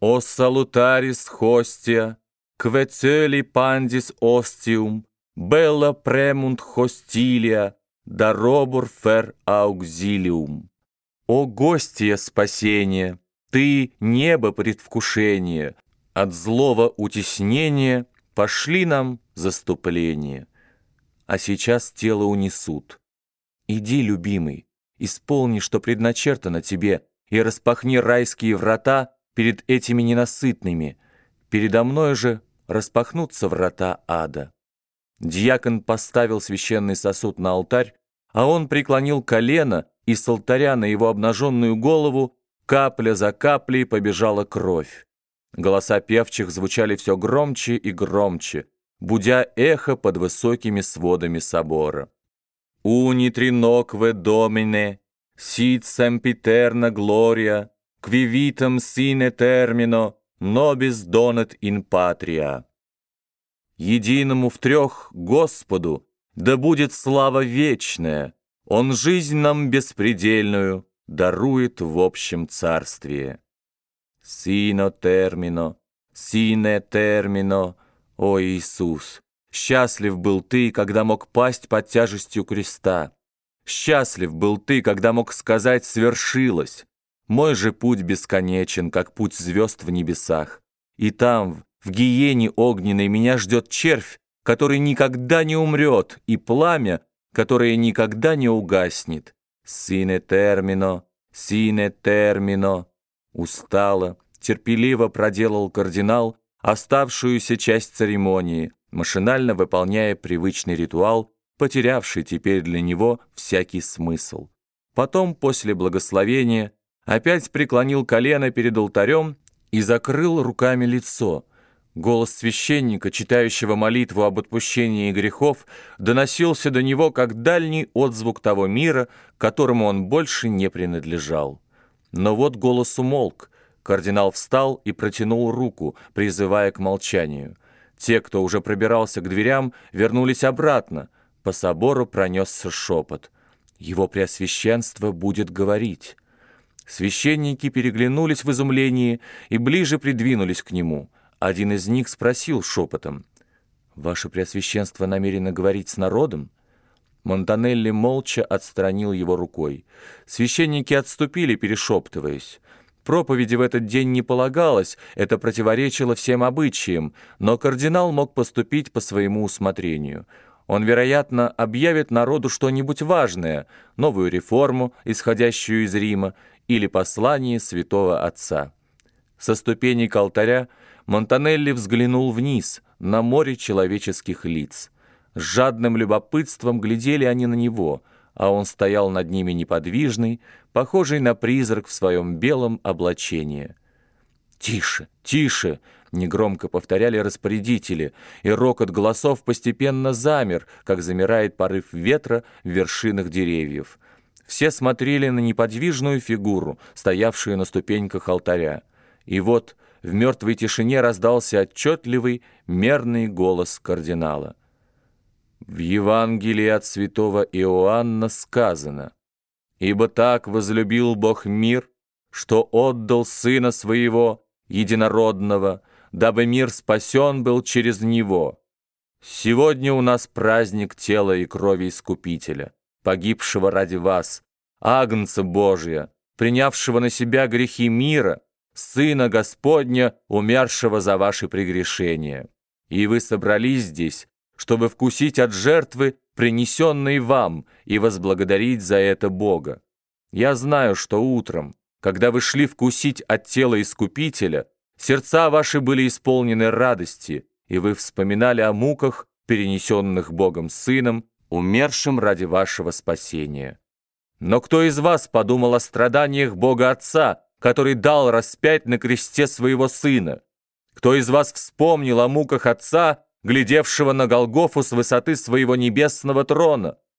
О салутарис хостия, квецели пандис остиум, белла премунт хостилия, даробур фер аугзилиум. О гостья спасения, ты небо предвкушение, от злого утеснения пошли нам заступление. А сейчас тело унесут. Иди, любимый, исполни, что предначертано тебе, и распахни райские врата перед этими ненасытными. Передо мной же распахнутся врата ада. Дьякон поставил священный сосуд на алтарь, а он преклонил колено, и с алтаря на его обнаженную голову капля за каплей побежала кровь. Голоса певчих звучали все громче и громче, будя эхо под высокими сводами собора. «Уни тринокве домине, сит семпитерна глория, квивитам сине термино, нобис донет ин патрия». Единому в трех Господу да будет слава вечная, Он жизнь нам беспредельную дарует в общем царстве. Сино термино, сине термино, о Иисус! Счастлив был ты, когда мог пасть под тяжестью креста. Счастлив был ты, когда мог сказать «свершилось». Мой же путь бесконечен, как путь звезд в небесах. И там, в гиене огненной, меня ждет червь, который никогда не умрет, и пламя, которое никогда не угаснет. Сине термино, сине термино. Устало, терпеливо проделал кардинал оставшуюся часть церемонии, машинально выполняя привычный ритуал, потерявший теперь для него всякий смысл. Потом, после благословения, опять преклонил колено перед алтарем и закрыл руками лицо. Голос священника, читающего молитву об отпущении грехов, доносился до него как дальний отзвук того мира, которому он больше не принадлежал. Но вот голос умолк, кардинал встал и протянул руку, призывая к молчанию. Те, кто уже пробирался к дверям, вернулись обратно. По собору пронесся шепот. «Его Преосвященство будет говорить». Священники переглянулись в изумлении и ближе придвинулись к нему. Один из них спросил шепотом. «Ваше Преосвященство намерено говорить с народом?» Монтанелли молча отстранил его рукой. Священники отступили, перешептываясь. Проповеди в этот день не полагалось, это противоречило всем обычаям, но кардинал мог поступить по своему усмотрению. Он, вероятно, объявит народу что-нибудь важное, новую реформу, исходящую из Рима, или послание святого отца. Со ступеней алтаря Монтанелли взглянул вниз, на море человеческих лиц. С жадным любопытством глядели они на него — а он стоял над ними неподвижный, похожий на призрак в своем белом облачении. «Тише, тише!» — негромко повторяли распорядители, и рокот голосов постепенно замер, как замирает порыв ветра в вершинах деревьев. Все смотрели на неподвижную фигуру, стоявшую на ступеньках алтаря. И вот в мертвой тишине раздался отчетливый, мерный голос кардинала. В Евангелии от святого Иоанна сказано, «Ибо так возлюбил Бог мир, что отдал Сына Своего, Единородного, дабы мир спасен был через Него. Сегодня у нас праздник тела и крови Искупителя, погибшего ради вас, Агнца Божия, принявшего на себя грехи мира, Сына Господня, умершего за ваши прегрешения. И вы собрались здесь, чтобы вкусить от жертвы, принесенной вам, и возблагодарить за это Бога. Я знаю, что утром, когда вы шли вкусить от тела Искупителя, сердца ваши были исполнены радости, и вы вспоминали о муках, перенесенных Богом Сыном, умершим ради вашего спасения. Но кто из вас подумал о страданиях Бога Отца, который дал распять на кресте своего Сына? Кто из вас вспомнил о муках Отца, глядевшего на Голгофу с высоты своего небесного трона.